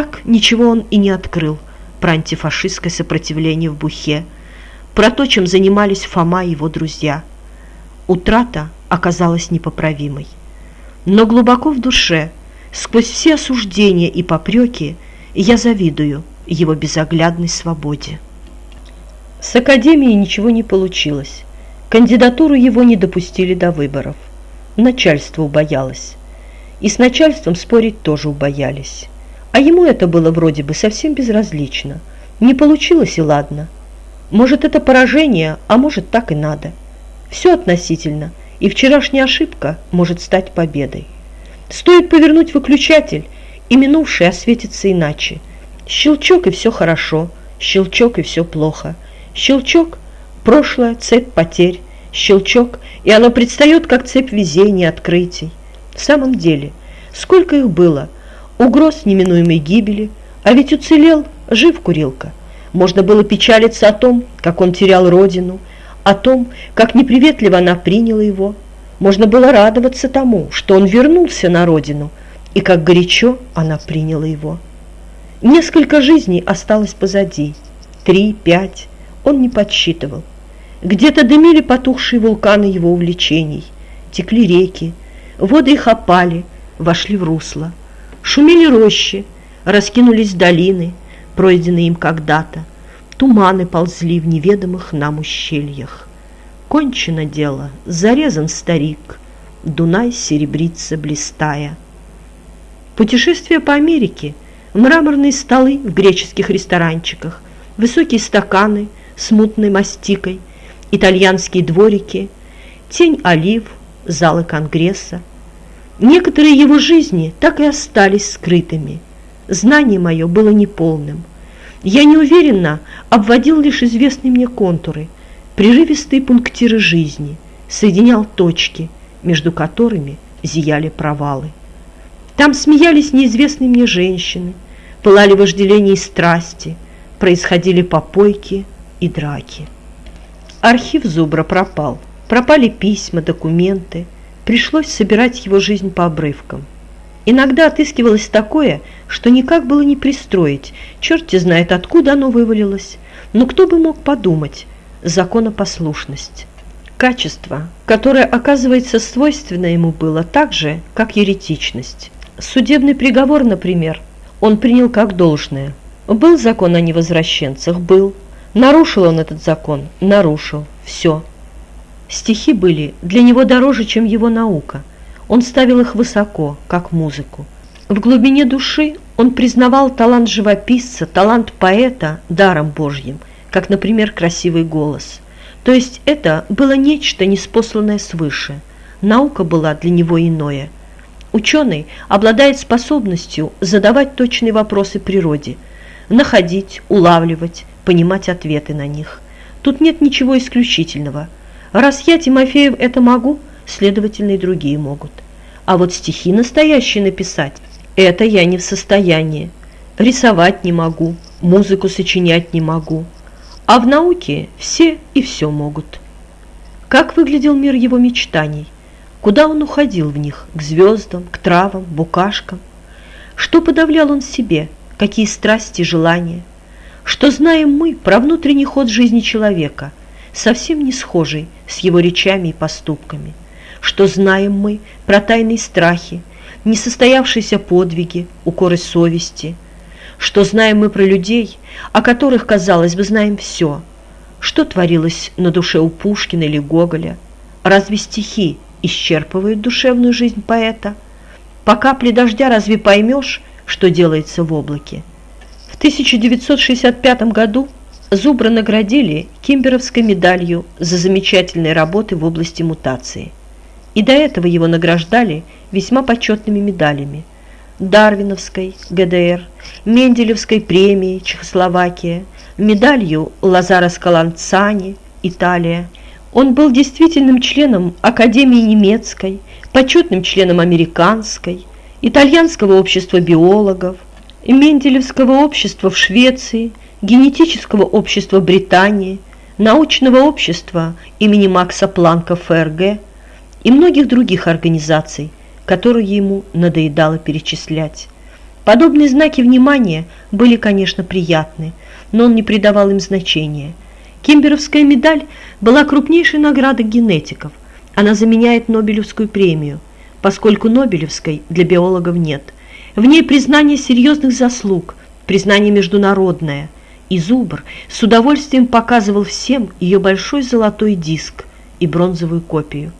Так ничего он и не открыл про антифашистское сопротивление в Бухе, про то, чем занимались Фома и его друзья. Утрата оказалась непоправимой. Но глубоко в душе, сквозь все осуждения и попреки, я завидую его безоглядной свободе. С академией ничего не получилось. Кандидатуру его не допустили до выборов. Начальство убоялось. И с начальством спорить тоже убоялись. А ему это было вроде бы совсем безразлично. Не получилось и ладно. Может, это поражение, а может, так и надо. Все относительно, и вчерашняя ошибка может стать победой. Стоит повернуть выключатель, и минувшее осветится иначе. Щелчок, и все хорошо, щелчок, и все плохо. Щелчок – прошлое, цепь потерь. Щелчок, и оно предстает, как цепь везений, открытий. В самом деле, сколько их было, угроз неминуемой гибели, а ведь уцелел, жив Курилка. Можно было печалиться о том, как он терял родину, о том, как неприветливо она приняла его. Можно было радоваться тому, что он вернулся на родину, и как горячо она приняла его. Несколько жизней осталось позади, три, пять, он не подсчитывал. Где-то дымили потухшие вулканы его увлечений, текли реки, воды их опали, вошли в русло. Шумели рощи, раскинулись долины, пройденные им когда-то, Туманы ползли в неведомых нам ущельях. Кончено дело, зарезан старик, Дунай серебрится, блистая. Путешествие по Америке, мраморные столы в греческих ресторанчиках, высокие стаканы с мутной мастикой, итальянские дворики, тень олив, залы конгресса. Некоторые его жизни так и остались скрытыми. Знание мое было неполным. Я неуверенно обводил лишь известные мне контуры, прерывистые пунктиры жизни, соединял точки, между которыми зияли провалы. Там смеялись неизвестные мне женщины, пылали вожделения и страсти, происходили попойки и драки. Архив Зубра пропал. Пропали письма, документы. Пришлось собирать его жизнь по обрывкам. Иногда отыскивалось такое, что никак было не пристроить, черти знает, откуда оно вывалилось. Но кто бы мог подумать? Законопослушность. Качество, которое, оказывается, свойственно ему было так же, как еретичность. Судебный приговор, например, он принял как должное. Был закон о невозвращенцах? Был. Нарушил он этот закон? Нарушил. Все. Стихи были для него дороже, чем его наука – он ставил их высоко, как музыку. В глубине души он признавал талант живописца, талант поэта даром Божьим, как, например, красивый голос. То есть это было нечто неспосланное свыше. Наука была для него иное. Ученый обладает способностью задавать точные вопросы природе, находить, улавливать, понимать ответы на них. Тут нет ничего исключительного. Раз я, Тимофеев, это могу – следовательно, и другие могут. А вот стихи настоящие написать – это я не в состоянии. Рисовать не могу, музыку сочинять не могу. А в науке все и все могут. Как выглядел мир его мечтаний? Куда он уходил в них? К звездам, к травам, букашкам? Что подавлял он себе? Какие страсти, желания? Что знаем мы про внутренний ход жизни человека, совсем не схожий с его речами и поступками? что знаем мы про тайные страхи, несостоявшиеся подвиги, укоры совести, что знаем мы про людей, о которых, казалось бы, знаем все, что творилось на душе у Пушкина или Гоголя, разве стихи исчерпывают душевную жизнь поэта? По капле дождя разве поймешь, что делается в облаке? В 1965 году Зубра наградили Кимберовской медалью за замечательные работы в области мутации – и до этого его награждали весьма почетными медалями Дарвиновской ГДР, Менделевской премией Чехословакия, медалью Лазара Скаланцани Италия. Он был действительным членом Академии немецкой, почетным членом американской, итальянского общества биологов, Менделевского общества в Швеции, генетического общества Британии, научного общества имени Макса Планка ФРГ, и многих других организаций, которые ему надоедало перечислять. Подобные знаки внимания были, конечно, приятны, но он не придавал им значения. Кимберовская медаль была крупнейшей наградой генетиков. Она заменяет Нобелевскую премию, поскольку Нобелевской для биологов нет. В ней признание серьезных заслуг, признание международное. И Зубр с удовольствием показывал всем ее большой золотой диск и бронзовую копию.